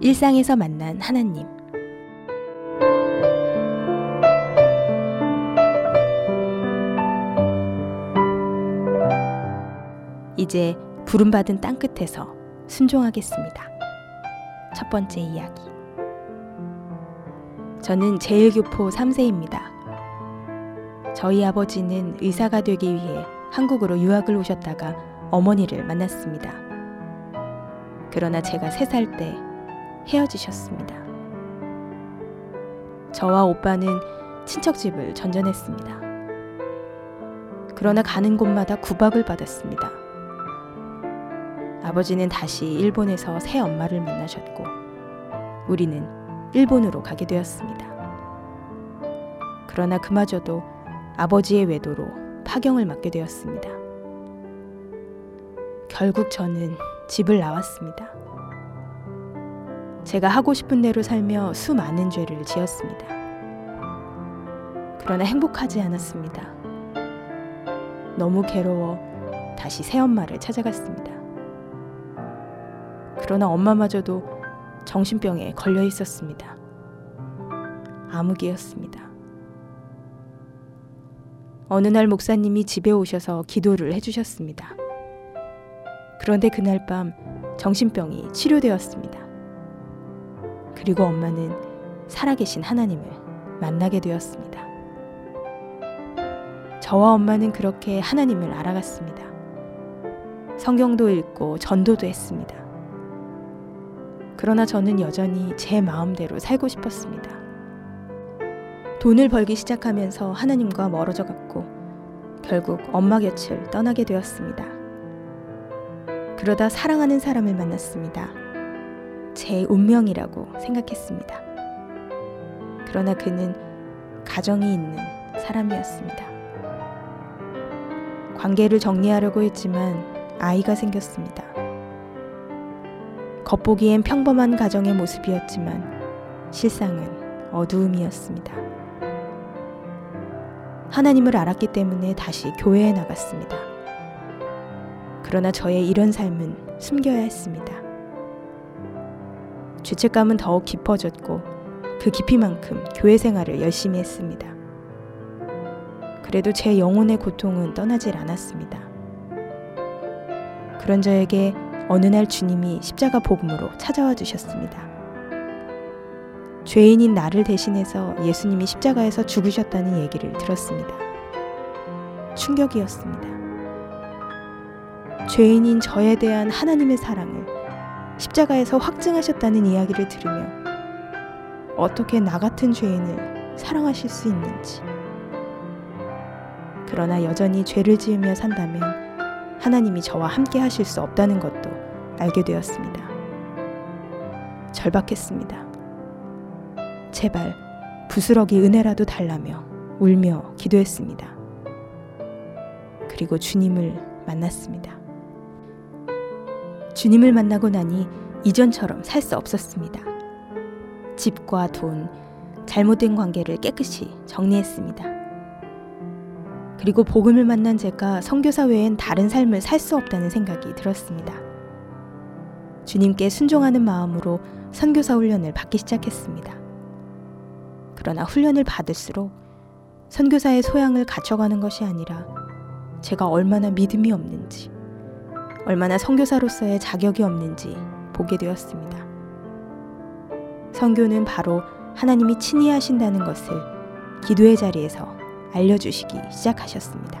일상에서 만난 하나님. 이제 부름받은 땅 끝에서 순종하겠습니다. 첫 번째 이야기. 저는 제일교포 3세입니다. 저희 아버지는 의사가 되기 위해 한국으로 유학을 오셨다가 어머니를 만났습니다. 그러나 제가 3살 때 헤어지셨습니다. 저와 오빠는 친척 집을 전전했습니다. 그러나 가는 곳마다 구박을 받았습니다. 아버지는 다시 일본에서 새 엄마를 만나셨고, 우리는 일본으로 가게 되었습니다. 그러나 그마저도 아버지의 외도로 파경을 맞게 되었습니다. 결국 저는 집을 나왔습니다. 제가 하고 싶은 대로 살며 수많은 죄를 지었습니다. 그러나 행복하지 않았습니다. 너무 괴로워 다시 새엄마를 찾아갔습니다. 그러나 엄마마저도 정신병에 걸려 있었습니다. 암흑이었습니다. 어느 날 목사님이 집에 오셔서 기도를 해주셨습니다. 그런데 그날 밤 정신병이 치료되었습니다. 그리고 엄마는 살아계신 하나님을 만나게 되었습니다. 저와 엄마는 그렇게 하나님을 알아갔습니다. 성경도 읽고 전도도 했습니다. 그러나 저는 여전히 제 마음대로 살고 싶었습니다. 돈을 벌기 시작하면서 하나님과 멀어져 갔고 결국 엄마 곁을 떠나게 되었습니다. 그러다 사랑하는 사람을 만났습니다. 제 운명이라고 생각했습니다. 그러나 그는 가정이 있는 사람이었습니다. 관계를 정리하려고 했지만 아이가 생겼습니다. 겉보기엔 평범한 가정의 모습이었지만 실상은 어두움이었습니다. 하나님을 알았기 때문에 다시 교회에 나갔습니다. 그러나 저의 이런 삶은 숨겨야 했습니다. 죄책감은 더욱 깊어졌고 그 깊이만큼 교회 생활을 열심히 했습니다. 그래도 제 영혼의 고통은 떠나질 않았습니다. 그런 저에게 어느 날 주님이 십자가 복음으로 찾아와 주셨습니다. 죄인인 나를 대신해서 예수님이 십자가에서 죽으셨다는 얘기를 들었습니다. 충격이었습니다. 죄인인 저에 대한 하나님의 사랑을 십자가에서 확증하셨다는 이야기를 들으며 어떻게 나 같은 죄인을 사랑하실 수 있는지. 그러나 여전히 죄를 지으며 산다면 하나님이 저와 함께 하실 수 없다는 것도 알게 되었습니다. 절박했습니다. 제발 부스러기 은혜라도 달라며 울며 기도했습니다. 그리고 주님을 만났습니다. 주님을 만나고 나니 이전처럼 살 수 없었습니다. 집과 돈, 잘못된 관계를 깨끗이 정리했습니다. 그리고 복음을 만난 제가 선교사 외엔 다른 삶을 살 수 없다는 생각이 들었습니다. 주님께 순종하는 마음으로 선교사 훈련을 받기 시작했습니다. 그러나 훈련을 받을수록 선교사의 소양을 갖춰가는 것이 아니라 제가 얼마나 믿음이 없는지, 얼마나 선교사로서의 자격이 없는지 보게 되었습니다. 선교는 바로 하나님이 친히 하신다는 것을 기도의 자리에서 알려주시기 시작하셨습니다.